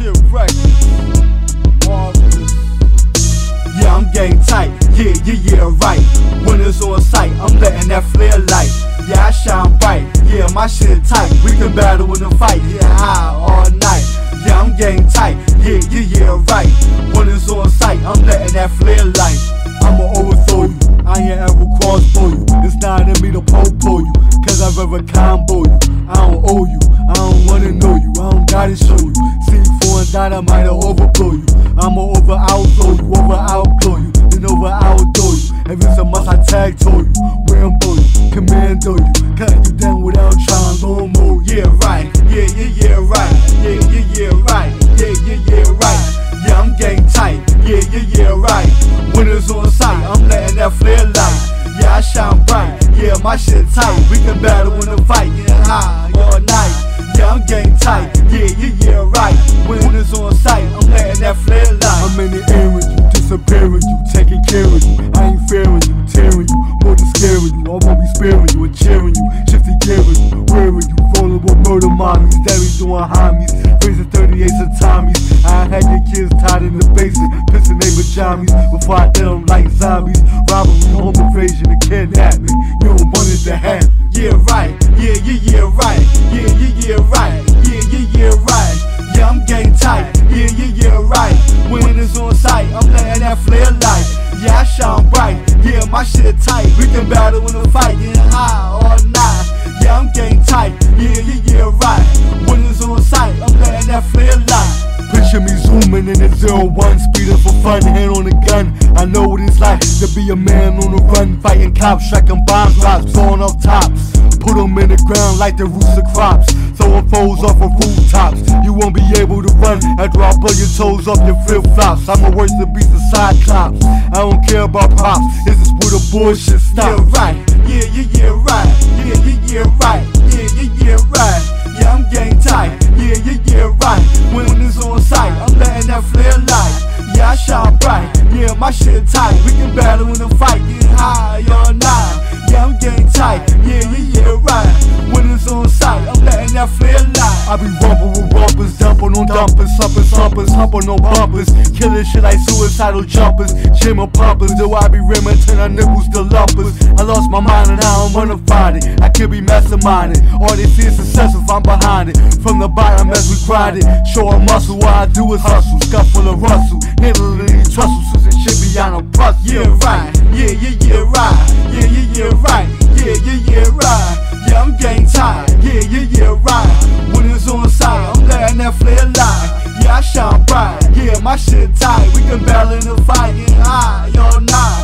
shit right. Yeah, I'm getting tight. Yeah, yeah, yeah, right. When it's on sight, I'm letting that flare light. Yeah, I shine bright. Yeah, my shit tight. We can battle in a fight. Yeah, high all night. Yeah, I'm getting tight. Yeah, yeah, yeah, right. When it's on sight, I'm letting that flare light. I'ma overthrow you. I ain't ever cross crossbow you. It's not in me to po you. Cause I've ever combo you. I don't owe you. I don't wanna know you. I don't gotta show you. C4 and dynamite will overblow you. I'ma over outflow you, over outblow you, then over outdo you. A must, I tag to you, Rambo you, commando you, cut you down without trying to move. Yeah, right, yeah, yeah, yeah, right, yeah, yeah, yeah, right, yeah, yeah, yeah, right. Yeah, I'm getting tight, yeah, yeah, yeah, right. It's on sight, I'm letting that flare light. Yeah, I shine bright, yeah, my shit tight. We can battle in a fight, yeah, high all night. Yeah, I'm getting tight, yeah, yeah, murder mommies, daddy doing homies, raising 38s and Tommies. I had your kids tied in the basement, pissing they pajamas before I did them like zombies. Robbery, home invasion, and kidnapping. You don't want it to happen. Yeah, right, yeah, yeah, yeah, right, yeah, yeah, yeah, right, yeah, yeah, yeah, right. Yeah, I'm getting tight, yeah, yeah, yeah, right. When it's on sight, I'm letting that flare light. Yeah, I shine bright, yeah, my shit tight. We can battle in a fight, yeah, high all night. Yeah, I'm getting tight, zero one, speeding for fun, hand on a gun. I know what it's like to be a man on the run, fighting cops, striking bomb drops, blowing off tops. Put them in the ground like the roots of crops, throwing foes off of rooftops. You won't be able to run after I blow your toes off your flip flops. I'm a worse than beast of cyclops. I don't care about props. This is where the bullshit Yeah, right, yeah, yeah, yeah, right, yeah, yeah, yeah, right, yeah, yeah, yeah, my shit tight. We can battle in a fight, get high all night. Yeah, I'm getting tight, yeah, yeah, yeah, right. It's on sight, I'm letting that flare light. I be rumping with rumpers, dumping on dumpers, slumping slumpers, humping on bumpers, killing shit like suicidal jumpers, gym pumpers. Do I be rimming, turn our nipples to lumpers? I lost my mind and I don't wanna find it. I could be masterminding, all they see is success if I'm behind it. From the bottom as we grind it, show a muscle. What I do is hustle, scuff full of rustle, sound right. Yeah, my shit tight. We can battle in the fight and high all night.